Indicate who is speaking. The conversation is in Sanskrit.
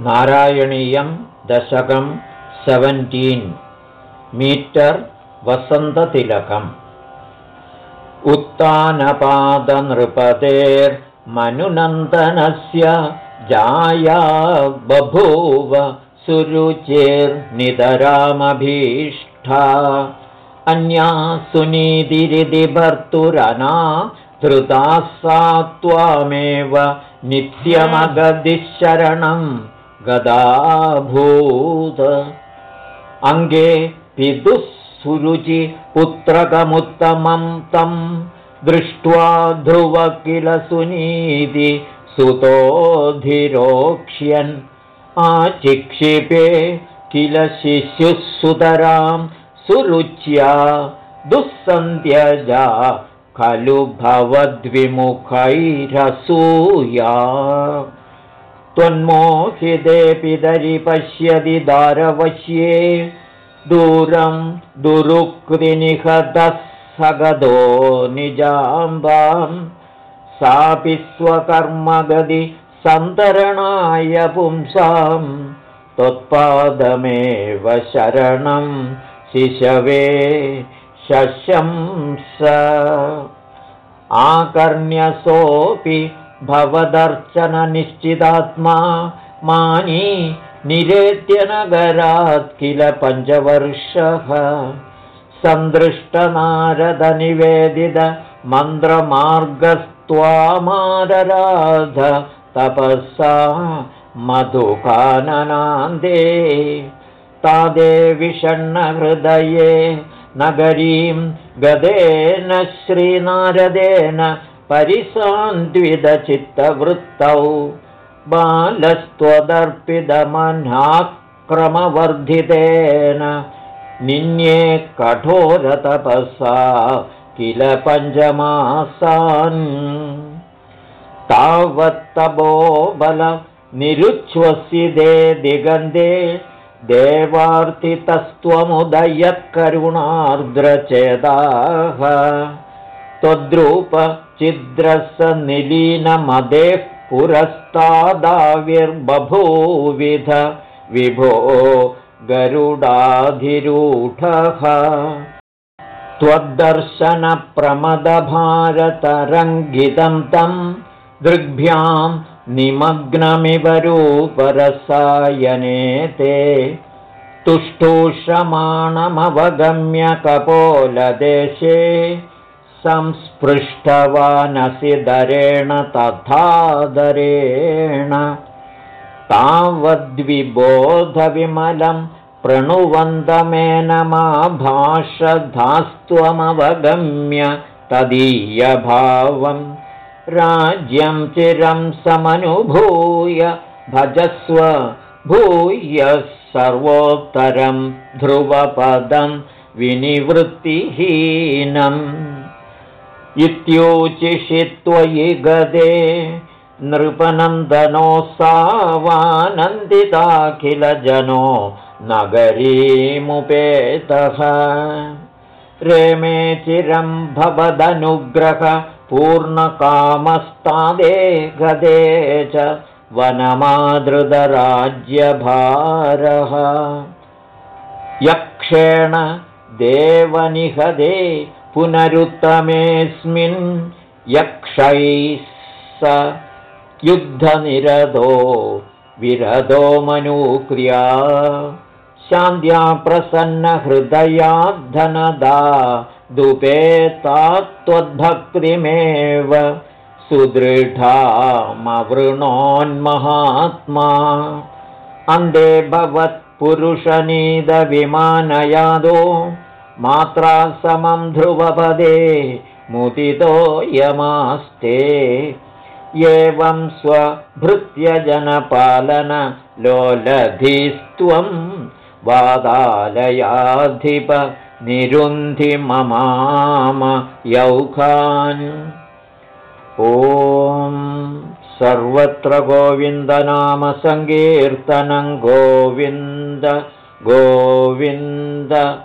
Speaker 1: नारायणीयं दशकं सेवन्टीन् मीटर् वसन्ततिलकम्। उत्तानपादनृपतेर्मनुनन्दनस्य जाया बभूव सुरुचेर्नितरामभीष्ठा। अन्या सुनीतिरिति भर्तुरना धृताः सा त्वामेव नित्यमगदिशरणं गदाभूत्। अङ्गे पितुः सुरुचि पुत्रकमुत्तमं तं दृष्ट्वा ध्रुव किल सुनीति सुतोधिरोक्ष्यन् आचिक्षिपे किल शिशुः सुतरां सुरुच्या दुःसन्त्यजा खलु भवद्विमुखैरसूया त्वन्मोहिते पितरि पश्यति दारवश्ये दूरं दुरुक्तिनिहतः सगदो निजाम्बां सापि स्वकर्मगति सन्तरणाय पुंसां त्वत्पादमेव शरणं शिशवे शशंस। आकर्ण्यसोऽपि भवदर्चननिश्चितात्मा मानी निरेत्यनगरात् किल पञ्चवर्षः। सन्दृष्टनारदनिवेदितमन्त्रमार्गस्त्वामादराध तपःसा मधुकाननान्दे तादे विषण्णहृदये नगरीं गदेन श्रीनारदेन परिसान्द्विदचित्तवृत्तौ बालस्त्वदर्पितमन्याक्रमवर्धितेन निन्ये कठोरतपसा किल पञ्चमासान्। तावत्तपो बलनिरुच्छ्वसिदे दिगन्धे देवार्तितस्त्वमुदयत्करुणार्द्रचेदाः त्वद्रूपचिद्रसनिलीनमदेः पुरस्तादाविर्बभूविध विभो गरुडाधिरूढः। त्वद्दर्शनप्रमदभारतरङ्गितं तं दृग्भ्यां निमग्नमिव रूपरसायने ते। तुष्टूषमाणमवगम्य कपोलदेशे संस्पृष्टवानसि दरेण तथादरेण तावद्विबोधविमलं प्रणुवन्दमेन मा भाषधास्त्वमवगम्य तदीयभावं। राज्यं चिरं समनुभूय भजस्व भूय सर्वोत्तरं ध्रुवपदं विनिवृत्तिहीनम् इत्योचिषि त्वयि गदे नृपनन्दनोऽसावानन्दिताखिलजनो नगरीमुपेतः। रेमे चिरं भवदनुग्रहपूर्णकामस्तादे गदे च वनमादृतराज्यभारः। यक्षेण देवनिहदे पुनरुत्तमेऽस्मिन् यक्षैः स युद्धनिरधो विरधो मनुक्रिया। शान्त्या प्रसन्नहृदयाद्धनदा दुपेता त्वद्भक्तिमेव सुदृढामवृणोन्महात्मा। अन्धे भवत्पुरुषनीदविमानयादो मात्रा समं ध्रुवपदे मुदितो यमास्ते। एवं स्वभृत्यजनपालन लोलधिस्त्वं वादालयाधिप निरुन्धि ममाम यौखान्। ॐ सर्वत्र गोविन्दनामसङ्कीर्तनं गोविन्द गोविन्द